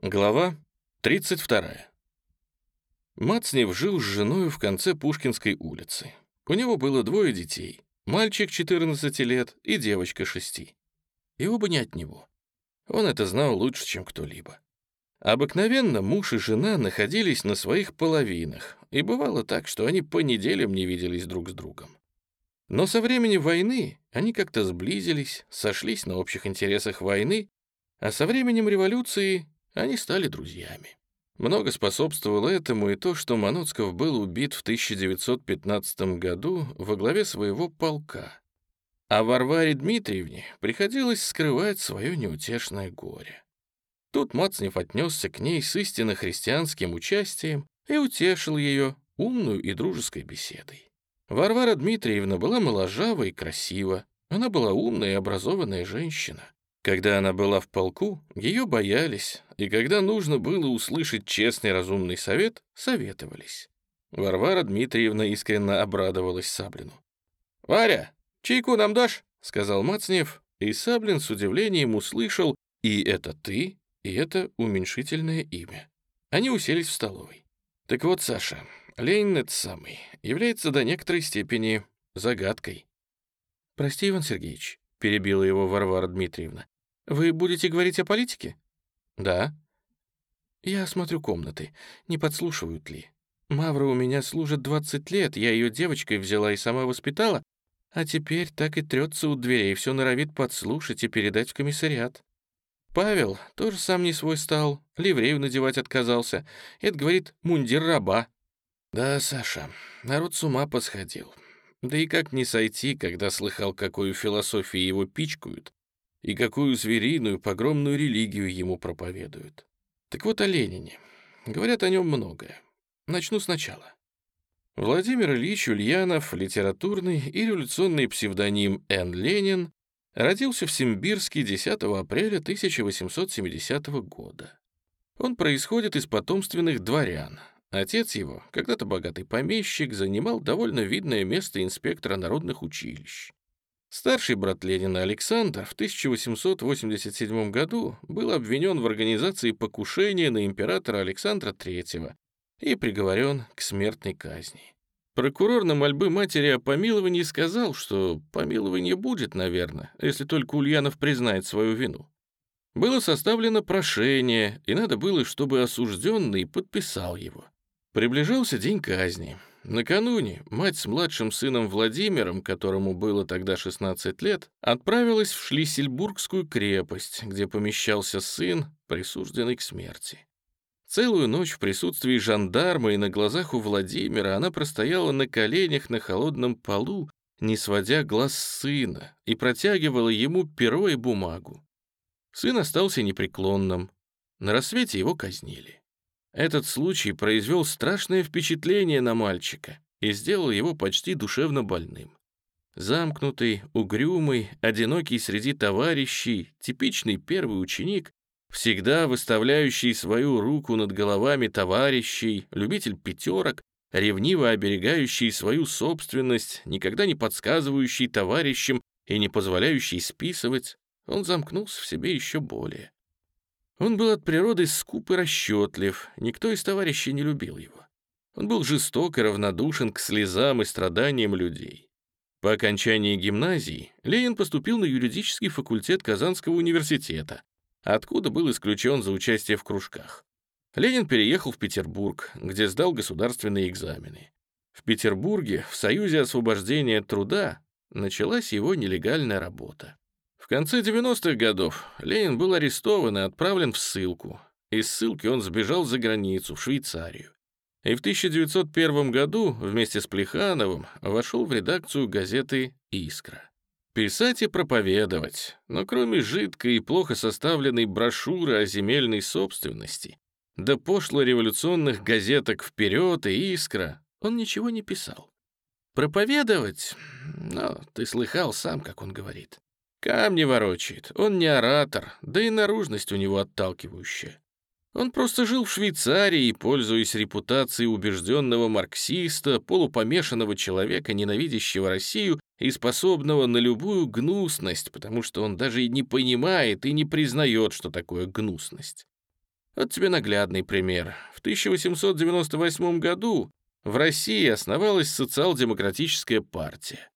Глава 32. Мацнев жил с женой в конце Пушкинской улицы. У него было двое детей, мальчик 14 лет и девочка 6. И оба не от него. Он это знал лучше, чем кто-либо. Обыкновенно муж и жена находились на своих половинах, и бывало так, что они по неделям не виделись друг с другом. Но со времени войны они как-то сблизились, сошлись на общих интересах войны, а со временем революции они стали друзьями. Много способствовало этому и то, что Маноцков был убит в 1915 году во главе своего полка, а Варваре Дмитриевне приходилось скрывать свое неутешное горе. Тут Мацнев отнесся к ней с истинно христианским участием и утешил ее умную и дружеской беседой. Варвара Дмитриевна была моложава и красива, она была умная и образованная женщина. Когда она была в полку, ее боялись, и когда нужно было услышать честный разумный совет, советовались. Варвара Дмитриевна искренне обрадовалась Саблину. «Варя, чайку нам дашь?» — сказал Мацнев, и Саблин с удивлением услышал «И это ты, и это уменьшительное имя». Они уселись в столовой. «Так вот, Саша, Ленин этот самый является до некоторой степени загадкой». «Прости, Иван Сергеевич», — перебила его Варвара Дмитриевна. «Вы будете говорить о политике?» «Да». «Я осмотрю комнаты. Не подслушивают ли? Мавра у меня служит 20 лет, я ее девочкой взяла и сама воспитала, а теперь так и трется у дверей, все норовит подслушать и передать в комиссариат. Павел тоже сам не свой стал, ливрею надевать отказался. Это, говорит, мундир раба. Да, Саша, народ с ума посходил. Да и как не сойти, когда слыхал, какую философию его пичкают, и какую звериную погромную религию ему проповедуют. Так вот о Ленине. Говорят о нем многое. Начну сначала. Владимир Ильич Ульянов, литературный и революционный псевдоним Н. Ленин, родился в Симбирске 10 апреля 1870 года. Он происходит из потомственных дворян. Отец его, когда-то богатый помещик, занимал довольно видное место инспектора народных училищ. Старший брат Ленина Александр в 1887 году был обвинен в организации покушения на императора Александра III и приговорен к смертной казни. Прокурор на мольбы матери о помиловании сказал, что помилование будет, наверное, если только Ульянов признает свою вину. Было составлено прошение, и надо было, чтобы осужденный подписал его. Приближался день казни. Накануне мать с младшим сыном Владимиром, которому было тогда 16 лет, отправилась в Шлиссельбургскую крепость, где помещался сын, присужденный к смерти. Целую ночь в присутствии жандарма и на глазах у Владимира она простояла на коленях на холодном полу, не сводя глаз сына, и протягивала ему перо и бумагу. Сын остался непреклонным. На рассвете его казнили. Этот случай произвел страшное впечатление на мальчика и сделал его почти душевно больным. Замкнутый, угрюмый, одинокий среди товарищей, типичный первый ученик, всегда выставляющий свою руку над головами товарищей, любитель пятерок, ревниво оберегающий свою собственность, никогда не подсказывающий товарищам и не позволяющий списывать, он замкнулся в себе еще более. Он был от природы скуп и расчетлив, никто из товарищей не любил его. Он был жесток и равнодушен к слезам и страданиям людей. По окончании гимназии Ленин поступил на юридический факультет Казанского университета, откуда был исключен за участие в кружках. Ленин переехал в Петербург, где сдал государственные экзамены. В Петербурге, в Союзе освобождения труда, началась его нелегальная работа. Конце 90-х годов Ленин был арестован и отправлен в ссылку. Из ссылки он сбежал за границу, в Швейцарию. И в 1901 году вместе с Плехановым вошел в редакцию газеты «Искра». Писать и проповедовать, но кроме жидкой и плохо составленной брошюры о земельной собственности, да пошло-революционных газеток «Вперед» и «Искра», он ничего не писал. Проповедовать? Ну, ты слыхал сам, как он говорит. Камни ворочает, он не оратор, да и наружность у него отталкивающая. Он просто жил в Швейцарии, пользуясь репутацией убежденного марксиста, полупомешанного человека, ненавидящего Россию и способного на любую гнусность, потому что он даже и не понимает и не признает, что такое гнусность. Вот тебе наглядный пример. В 1898 году в России основалась социал-демократическая партия.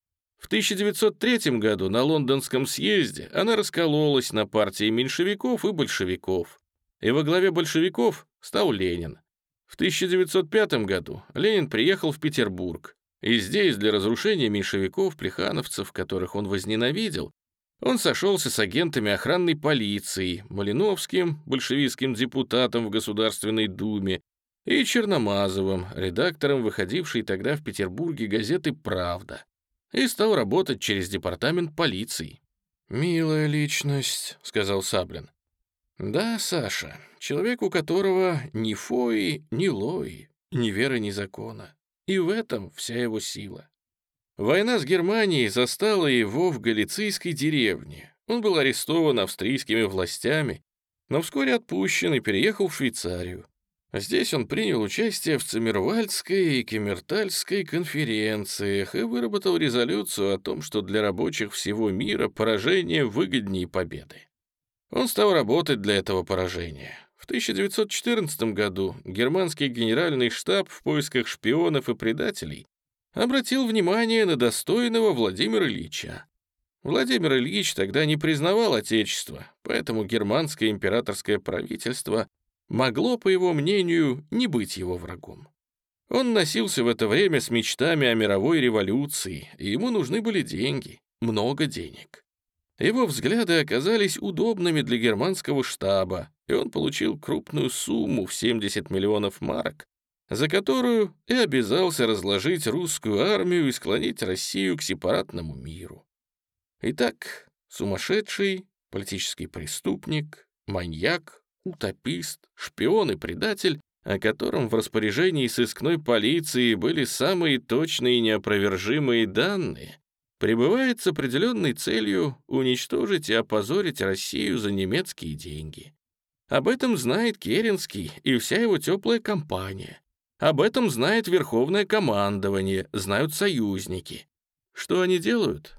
В 1903 году на лондонском съезде она раскололась на партии меньшевиков и большевиков. И во главе большевиков стал Ленин. В 1905 году Ленин приехал в Петербург, и здесь для разрушения меньшевиков-плехановцев, которых он возненавидел, он сошелся с агентами охранной полиции, Малиновским, большевистским депутатом в Государственной Думе, и Черномазовым, редактором выходившей тогда в Петербурге газеты «Правда», и стал работать через департамент полиции. «Милая личность», — сказал Саблин. «Да, Саша, человек, у которого ни фои, ни лои, ни веры, ни закона. И в этом вся его сила. Война с Германией застала его в галицийской деревне. Он был арестован австрийскими властями, но вскоре отпущен и переехал в Швейцарию. Здесь он принял участие в Циммервальдской и Кемертальской конференциях и выработал резолюцию о том, что для рабочих всего мира поражение выгоднее победы. Он стал работать для этого поражения. В 1914 году германский генеральный штаб в поисках шпионов и предателей обратил внимание на достойного Владимира Ильича. Владимир Ильич тогда не признавал Отечество, поэтому германское императорское правительство могло, по его мнению, не быть его врагом. Он носился в это время с мечтами о мировой революции, и ему нужны были деньги, много денег. Его взгляды оказались удобными для германского штаба, и он получил крупную сумму в 70 миллионов марок, за которую и обязался разложить русскую армию и склонить Россию к сепаратному миру. Итак, сумасшедший, политический преступник, маньяк, утопист, шпион и предатель, о котором в распоряжении сыскной полиции были самые точные и неопровержимые данные, пребывает с определенной целью уничтожить и опозорить Россию за немецкие деньги. Об этом знает Керенский и вся его теплая компания. Об этом знает Верховное командование, знают союзники. Что они делают?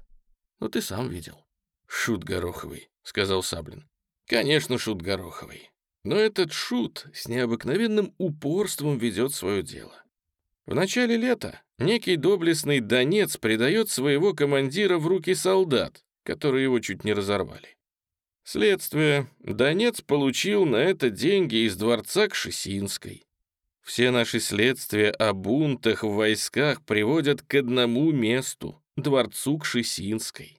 Ну, ты сам видел. «Шут Гороховый», — сказал Саблин. «Конечно, Шут Гороховый. Но этот Шут с необыкновенным упорством ведет свое дело. В начале лета некий доблестный Донец предает своего командира в руки солдат, которые его чуть не разорвали. Следствие. Донец получил на это деньги из дворца Кшесинской. Все наши следствия о бунтах в войсках приводят к одному месту — дворцу Кшесинской.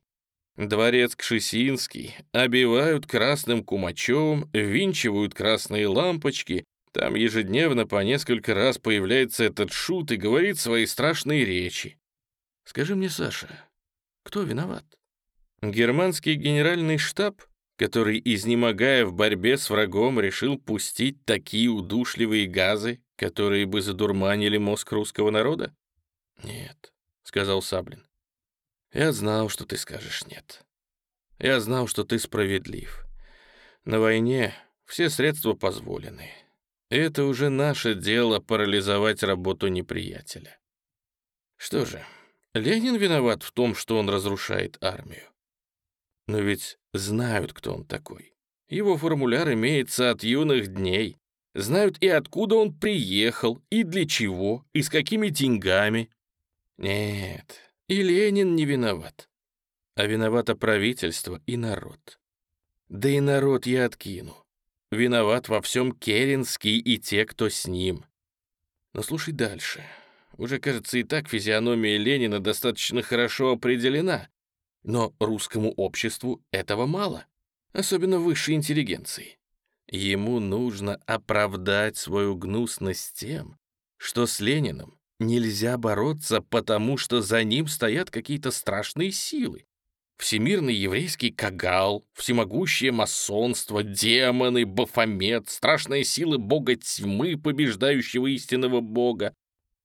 Дворец Кшесинский обивают красным кумачом, винчивают красные лампочки, там ежедневно по несколько раз появляется этот шут и говорит свои страшные речи. Скажи мне, Саша, кто виноват? Германский генеральный штаб — который, изнемогая в борьбе с врагом, решил пустить такие удушливые газы, которые бы задурманили мозг русского народа? «Нет», — сказал Саблин. «Я знал, что ты скажешь нет. Я знал, что ты справедлив. На войне все средства позволены. Это уже наше дело парализовать работу неприятеля. Что же, Ленин виноват в том, что он разрушает армию. Но ведь знают, кто он такой. Его формуляр имеется от юных дней. Знают и откуда он приехал, и для чего, и с какими деньгами. Нет, и Ленин не виноват. А виновато правительство и народ. Да и народ я откину. Виноват во всем Керенский и те, кто с ним. Но слушай дальше. Уже, кажется, и так физиономия Ленина достаточно хорошо определена. Но русскому обществу этого мало, особенно высшей интеллигенции. Ему нужно оправдать свою гнусность тем, что с Лениным нельзя бороться, потому что за ним стоят какие-то страшные силы. Всемирный еврейский кагал, всемогущее масонство, демоны, Бафомет, страшные силы бога тьмы, побеждающего истинного бога.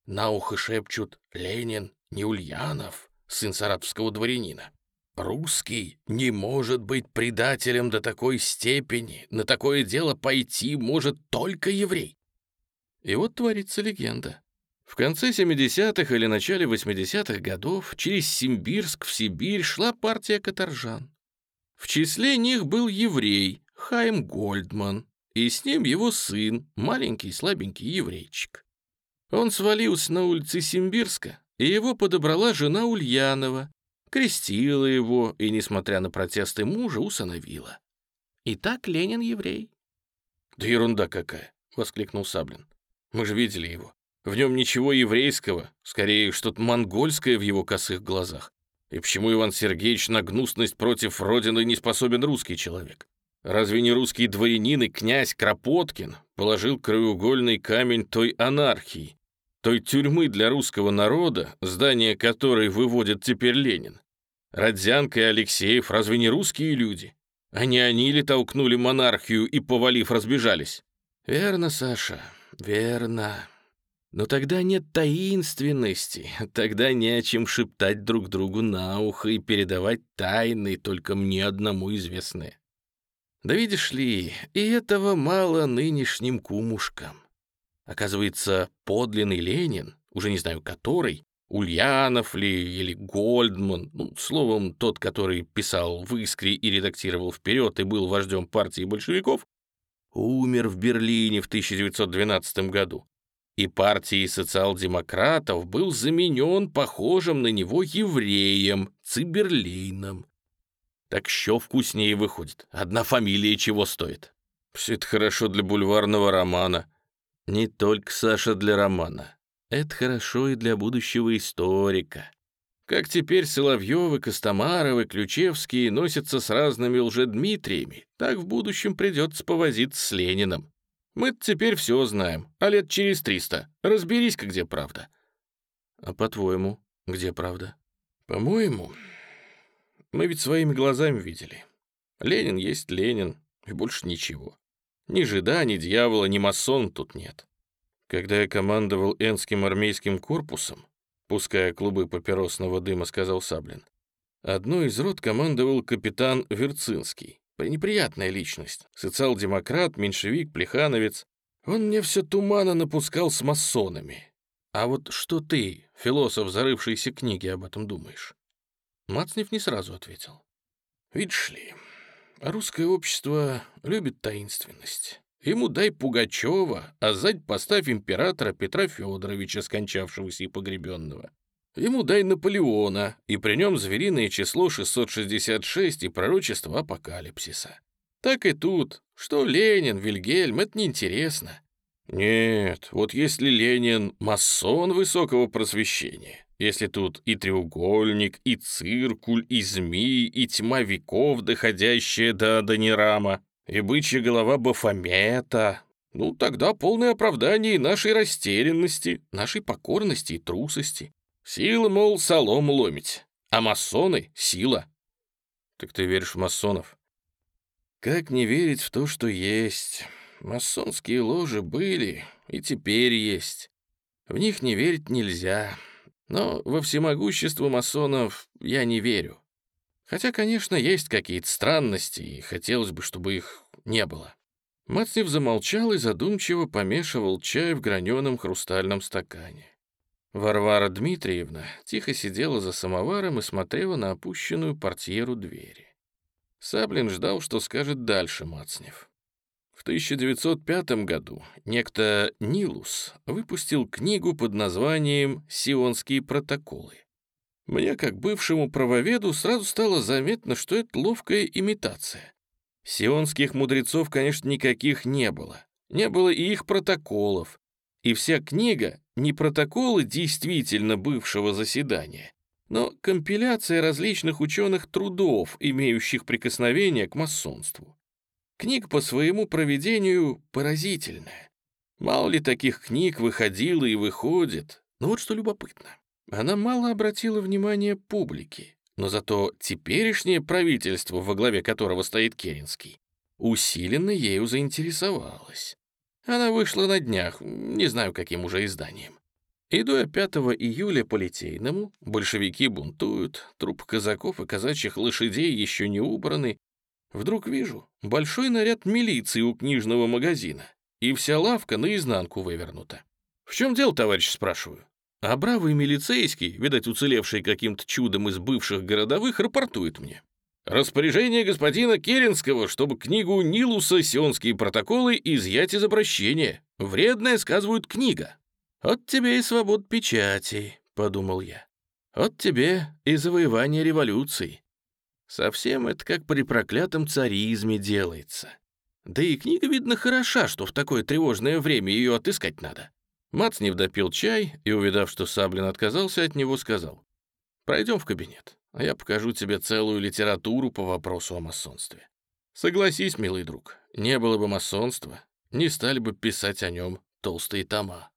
На ухо шепчут «Ленин, не Ульянов, сын саратовского дворянина». Русский не может быть предателем до такой степени, на такое дело пойти может только еврей. И вот творится легенда. В конце 70-х или начале 80-х годов через Симбирск в Сибирь шла партия каторжан. В числе них был еврей Хайм Гольдман, и с ним его сын, маленький слабенький еврейчик. Он свалился на улице Симбирска, и его подобрала жена Ульянова, крестила его и, несмотря на протесты мужа, усыновила. И так Ленин еврей. «Да ерунда какая!» — воскликнул Саблин. «Мы же видели его. В нем ничего еврейского, скорее что-то монгольское в его косых глазах. И почему Иван Сергеевич на гнусность против Родины не способен русский человек? Разве не русский дворянин и князь Кропоткин положил краеугольный камень той анархии, той тюрьмы для русского народа, здание которой выводит теперь Ленин? Родзянко и Алексеев разве не русские люди? А не они ли толкнули монархию и, повалив, разбежались? Верно, Саша, верно. Но тогда нет таинственности, тогда не о чем шептать друг другу на ухо и передавать тайны, только мне одному известные. Да видишь ли, и этого мало нынешним кумушкам. Оказывается, подлинный Ленин, уже не знаю который, Ульянов ли или Гольдман, ну, словом, тот, который писал в «Искре» и редактировал «Вперед» и был вождем партии большевиков, умер в Берлине в 1912 году и партией социал-демократов был заменен похожим на него евреем Циберлейном. Так еще вкуснее выходит. Одна фамилия чего стоит. Все это хорошо для бульварного романа. Не только, Саша, для романа. Это хорошо и для будущего историка. Как теперь Соловьевы, Костомаровы, Ключевские носятся с разными лжедмитриями, так в будущем придется повозиться с Лениным мы теперь все знаем, а лет через триста. Разберись-ка, где правда». «А по-твоему, где правда?» «По-моему, мы ведь своими глазами видели. Ленин есть Ленин, и больше ничего. Ни жида, ни дьявола, ни масон тут нет. Когда я командовал Энским армейским корпусом, пуская клубы папиросного дыма, сказал Саблин, одной из рот командовал капитан Верцинский. Неприятная личность. Социал-демократ, меньшевик, плехановец. Он мне все тумана напускал с масонами. А вот что ты, философ, зарывшийся книги, об этом думаешь? Мацнев не сразу ответил. Видишь ли, русское общество любит таинственность. Ему дай Пугачева, а сзади поставь императора Петра Федоровича, скончавшегося и погребенного. Ему дай Наполеона, и при нем звериное число 666 и пророчество апокалипсиса. Так и тут, что Ленин, Вильгельм, это неинтересно. Нет, вот если Ленин — масон высокого просвещения, если тут и треугольник, и циркуль, и змеи, и тьма веков, доходящая до Адонирама, и бычья голова Бафомета, ну, тогда полное оправдание нашей растерянности, нашей покорности и трусости. Сила, мол, солому ломить, а масоны — сила. Так ты веришь в масонов? Как не верить в то, что есть? Масонские ложи были и теперь есть. В них не верить нельзя. Но во всемогущество масонов я не верю. Хотя, конечно, есть какие-то странности, и хотелось бы, чтобы их не было. Мацнев замолчал и задумчиво помешивал чай в граненом хрустальном стакане. Варвара Дмитриевна тихо сидела за самоваром и смотрела на опущенную портьеру двери. Саблин ждал, что скажет дальше Мацнев. В 1905 году некто Нилус выпустил книгу под названием «Сионские протоколы». Мне, как бывшему правоведу, сразу стало заметно, что это ловкая имитация. Сионских мудрецов, конечно, никаких не было. Не было и их протоколов. И вся книга не протоколы действительно бывшего заседания, но компиляция различных ученых трудов, имеющих прикосновение к масонству. Книга по своему проведению поразительная. Мало ли таких книг выходило и выходит. Но вот что любопытно. Она мало обратила внимание публики, но зато теперешнее правительство, во главе которого стоит Керенский, усиленно ею заинтересовалось. Она вышла на днях, не знаю, каким уже изданием. Иду я 5 июля по Литейному, большевики бунтуют, труп казаков и казачьих лошадей еще не убраны. Вдруг вижу большой наряд милиции у книжного магазина, и вся лавка наизнанку вывернута. «В чем дело, товарищ?» — спрашиваю. А бравый милицейский, видать, уцелевший каким-то чудом из бывших городовых, рапортует мне. Распоряжение господина Керенского, чтобы книгу Нилуса «Сионские протоколы» изъять из обращения. Вредная, сказывают, книга. «От тебе и свобод печати», — подумал я. «От тебе и завоевание революции». Совсем это как при проклятом царизме делается. Да и книга, видно, хороша, что в такое тревожное время ее отыскать надо. Мацнев допил чай и, увидав, что Саблин отказался от него, сказал, «Пройдем в кабинет, а я покажу тебе целую литературу по вопросу о масонстве. Согласись, милый друг, не было бы масонства, не стали бы писать о нем толстые тома».